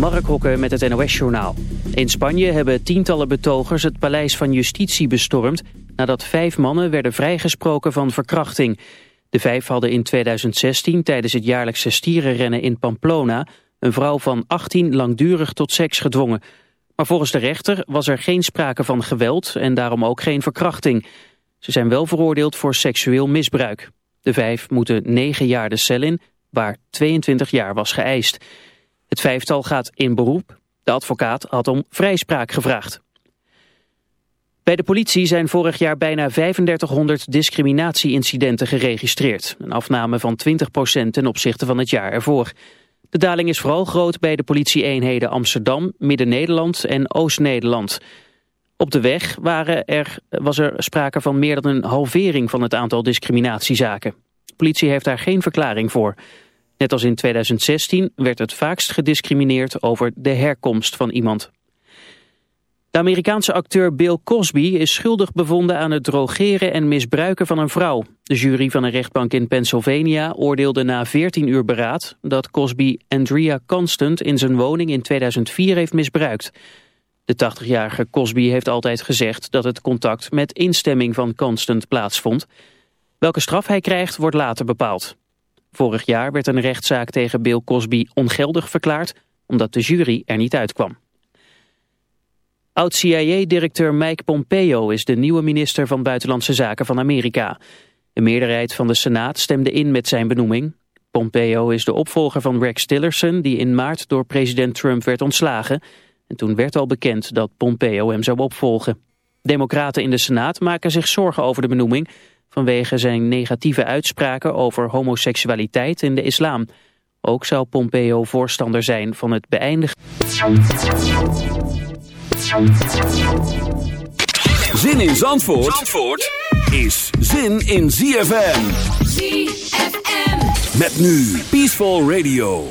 Mark Hokken met het NOS-journaal. In Spanje hebben tientallen betogers het paleis van justitie bestormd... nadat vijf mannen werden vrijgesproken van verkrachting. De vijf hadden in 2016 tijdens het jaarlijkse stierenrennen in Pamplona... een vrouw van 18 langdurig tot seks gedwongen. Maar volgens de rechter was er geen sprake van geweld en daarom ook geen verkrachting. Ze zijn wel veroordeeld voor seksueel misbruik. De vijf moeten negen jaar de cel in, waar 22 jaar was geëist... Het vijftal gaat in beroep. De advocaat had om vrijspraak gevraagd. Bij de politie zijn vorig jaar bijna 3500 discriminatie-incidenten geregistreerd. Een afname van 20% ten opzichte van het jaar ervoor. De daling is vooral groot bij de politieeenheden Amsterdam, Midden-Nederland en Oost-Nederland. Op de weg waren er, was er sprake van meer dan een halvering van het aantal discriminatiezaken. De politie heeft daar geen verklaring voor. Net als in 2016 werd het vaakst gediscrimineerd over de herkomst van iemand. De Amerikaanse acteur Bill Cosby is schuldig bevonden aan het drogeren en misbruiken van een vrouw. De jury van een rechtbank in Pennsylvania oordeelde na 14 uur beraad dat Cosby Andrea Constant in zijn woning in 2004 heeft misbruikt. De 80-jarige Cosby heeft altijd gezegd dat het contact met instemming van Constant plaatsvond. Welke straf hij krijgt wordt later bepaald. Vorig jaar werd een rechtszaak tegen Bill Cosby ongeldig verklaard... omdat de jury er niet uitkwam. Oud-CIA-directeur Mike Pompeo is de nieuwe minister van Buitenlandse Zaken van Amerika. De meerderheid van de Senaat stemde in met zijn benoeming. Pompeo is de opvolger van Rex Tillerson... die in maart door president Trump werd ontslagen. En toen werd al bekend dat Pompeo hem zou opvolgen. Democraten in de Senaat maken zich zorgen over de benoeming vanwege zijn negatieve uitspraken over homoseksualiteit in de islam. Ook zou Pompeo voorstander zijn van het beëindigen. Zin in Zandvoort, Zandvoort is zin in ZFM. ZFM. Met nu Peaceful Radio.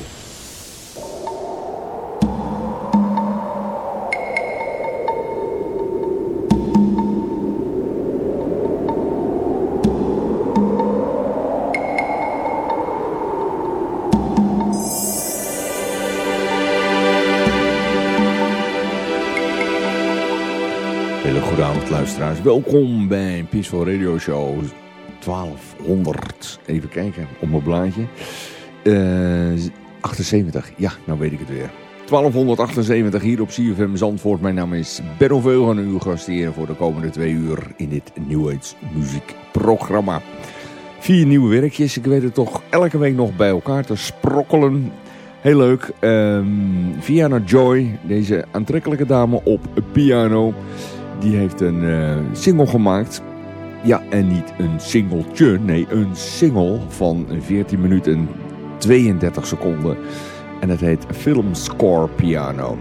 Luisteraars. Welkom bij Peaceful Radio Show 1200. Even kijken op mijn blaadje. Uh, 78, ja, nou weet ik het weer. 1278 hier op CFM Zandvoort. Mijn naam is Benno Veugen, uw gast hier voor de komende twee uur in dit Age muziekprogramma. Vier nieuwe werkjes, ik weet het toch elke week nog bij elkaar te sprokkelen. Heel leuk. Um, Viana Joy, deze aantrekkelijke dame op piano... Die heeft een uh, single gemaakt. Ja, en niet een singeltje. Nee, een single van 14 minuten en 32 seconden. En het heet Film Score Piano.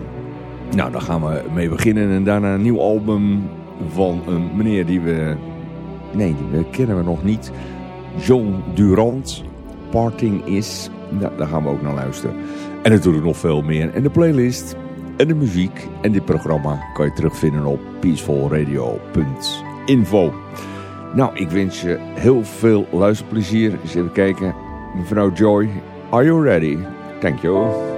Nou, daar gaan we mee beginnen. En daarna een nieuw album van een meneer die we... Nee, die kennen we nog niet. John Durant. Parting Is. Nou, daar gaan we ook naar luisteren. En natuurlijk nog veel meer. En de playlist en de muziek en dit programma kan je terugvinden op peacefulradio.info. Nou, ik wens je heel veel luisterplezier. Eens even kijken. Mevrouw Joy, are you ready? Thank you.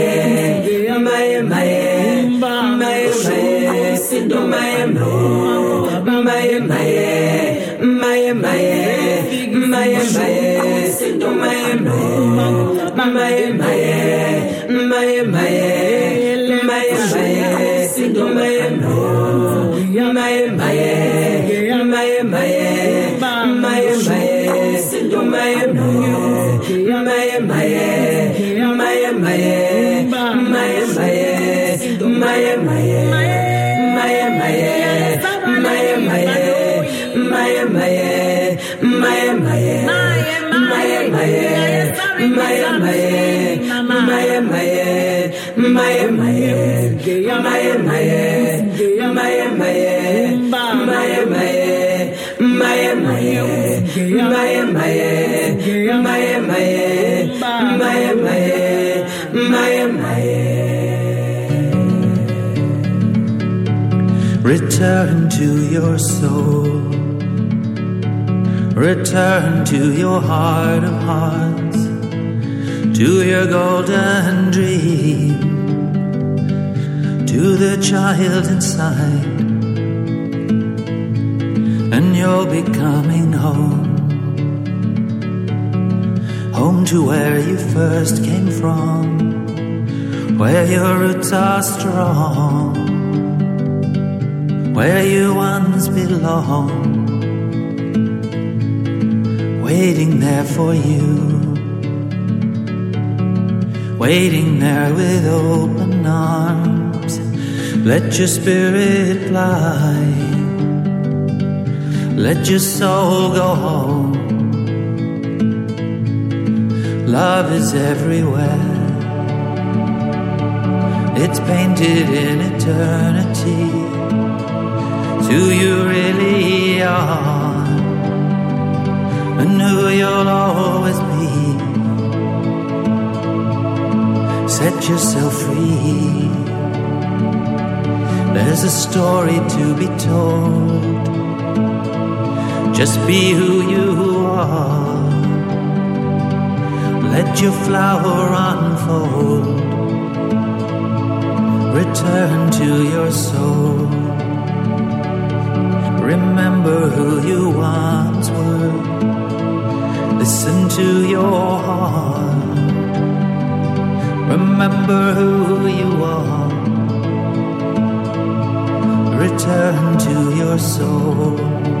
Maya, Maya, Maya, Maya, Maya, Return to your soul. Return to your heart of hearts. To your golden dream. To the child inside. And you'll be coming home. Home to where you first came from. Where your roots are strong where you once belonged, waiting there for you, waiting there with open arms. Let your spirit fly, let your soul go home. Love is everywhere, it's painted in eternity who you really are and who you'll always be. Set yourself free. There's a story to be told. Just be who you are. Let your flower unfold. Return to your soul. Remember who you once were. Listen to your heart. Remember who you are. Return to your soul.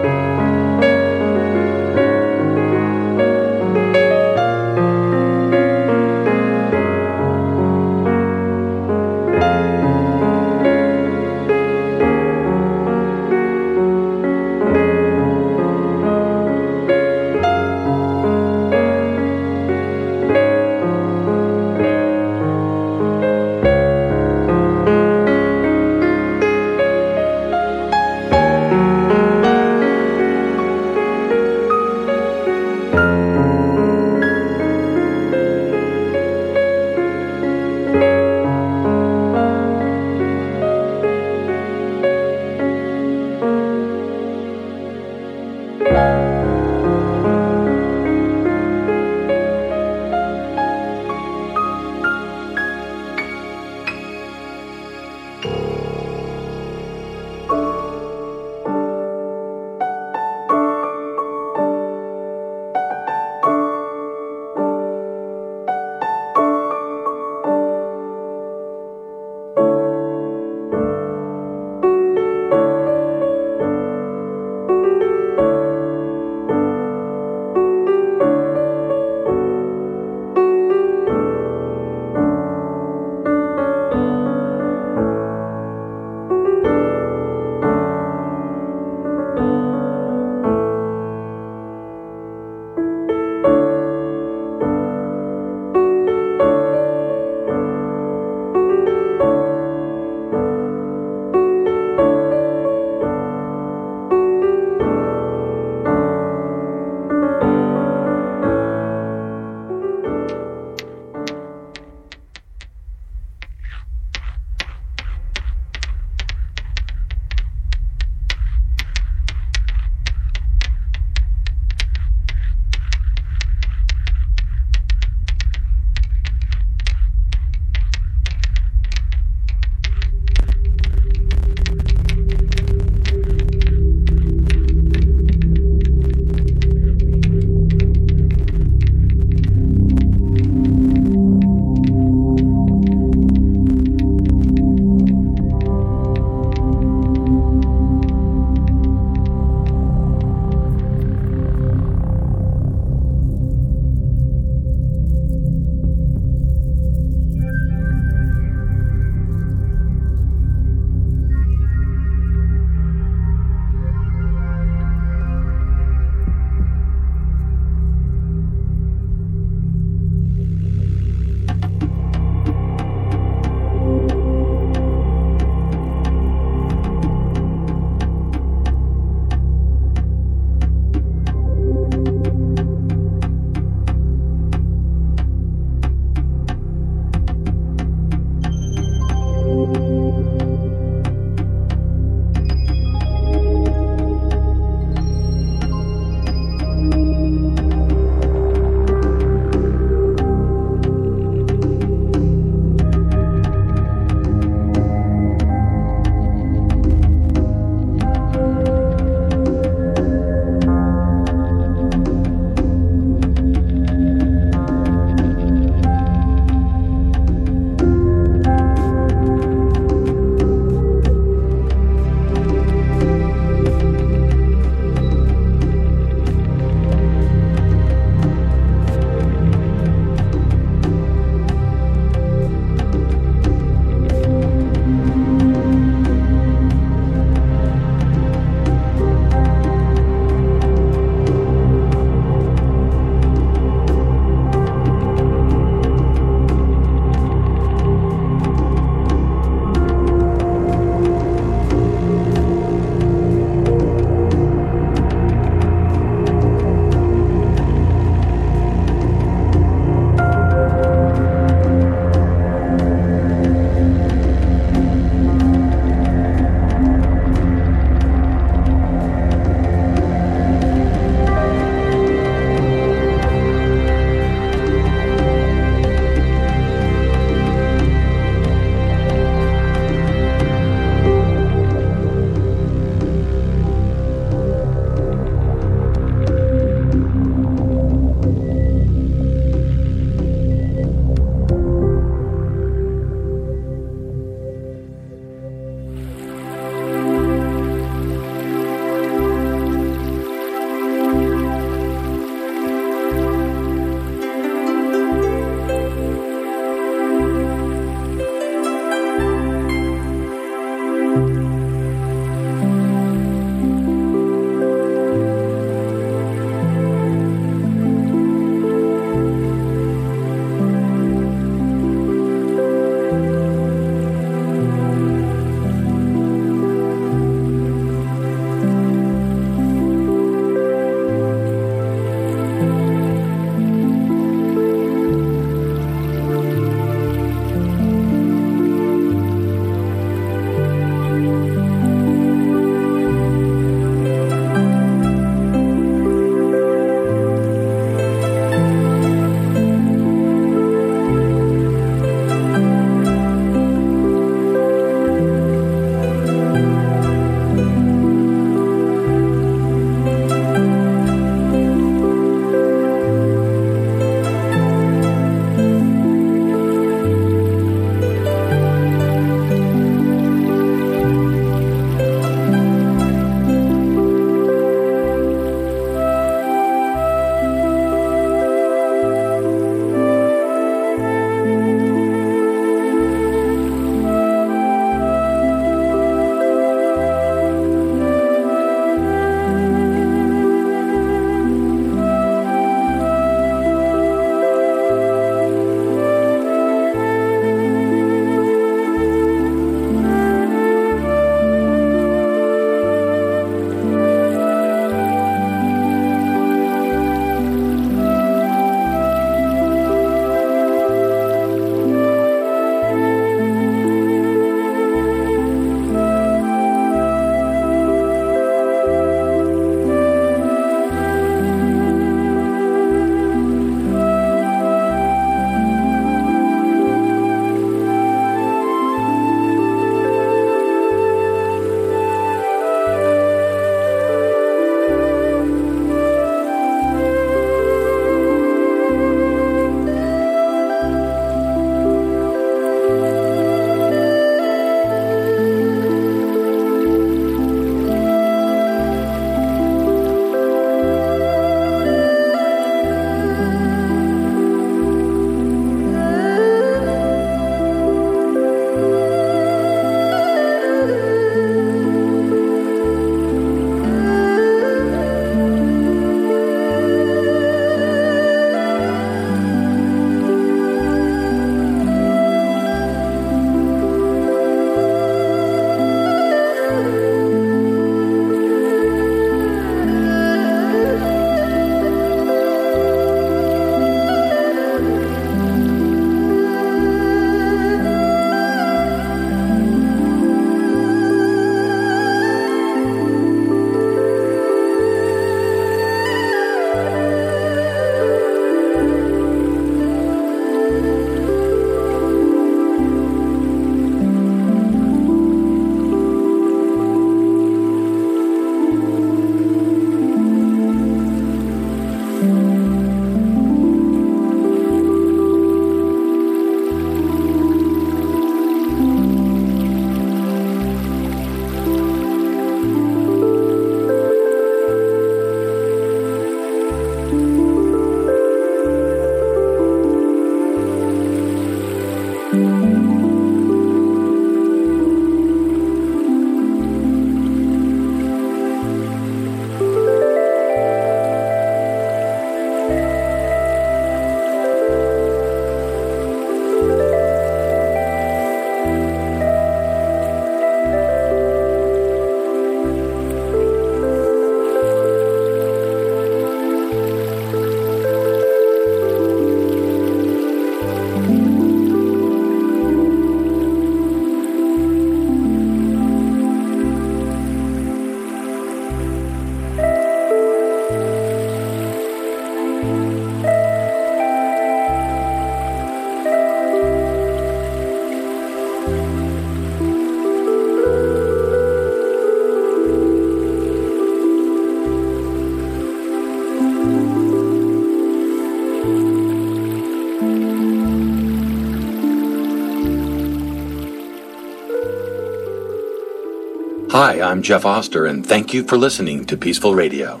Hi, I'm Jeff Oster, and thank you for listening to Peaceful Radio.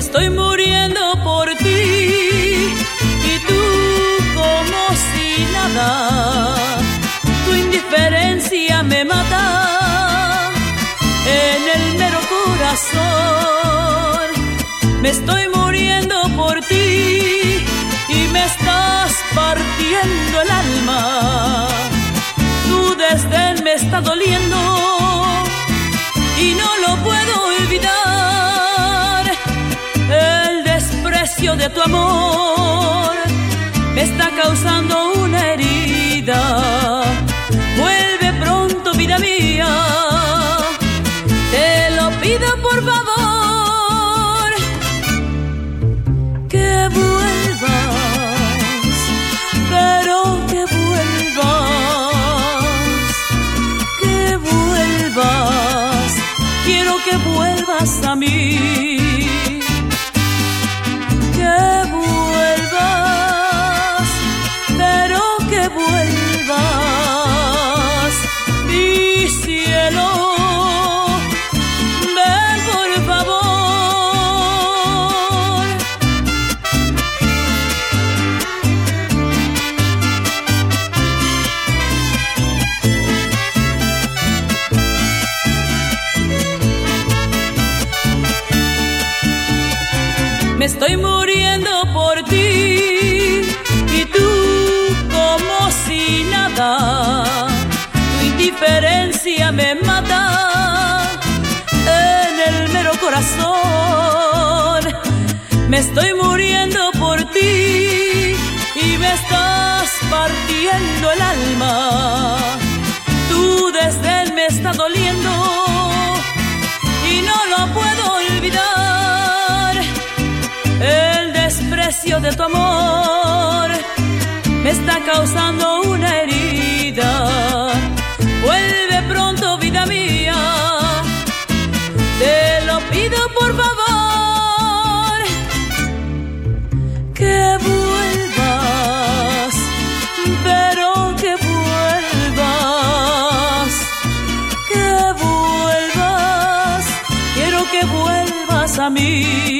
estoy muriendo por ti y tú como si nada. Tu indiferencia me mata en el mero corazón. Me estoy muriendo por ti y me estás partiendo el alma. Tu desdén me está doliendo y no lo puedo olvidar. De tu amor me está causando una herida. Vuelve pronto, vida mía. Te lo pido por favor. Que vuelvas, pero que vuelvas. Que vuelvas. Quiero que vuelvas a mí. Me estoy muriendo por ti y me estás partiendo el alma. Tu desdén me está doliendo y no lo puedo olvidar. El desprecio de tu amor me está causando una herida. Vuelve pronto, vida mía. mim.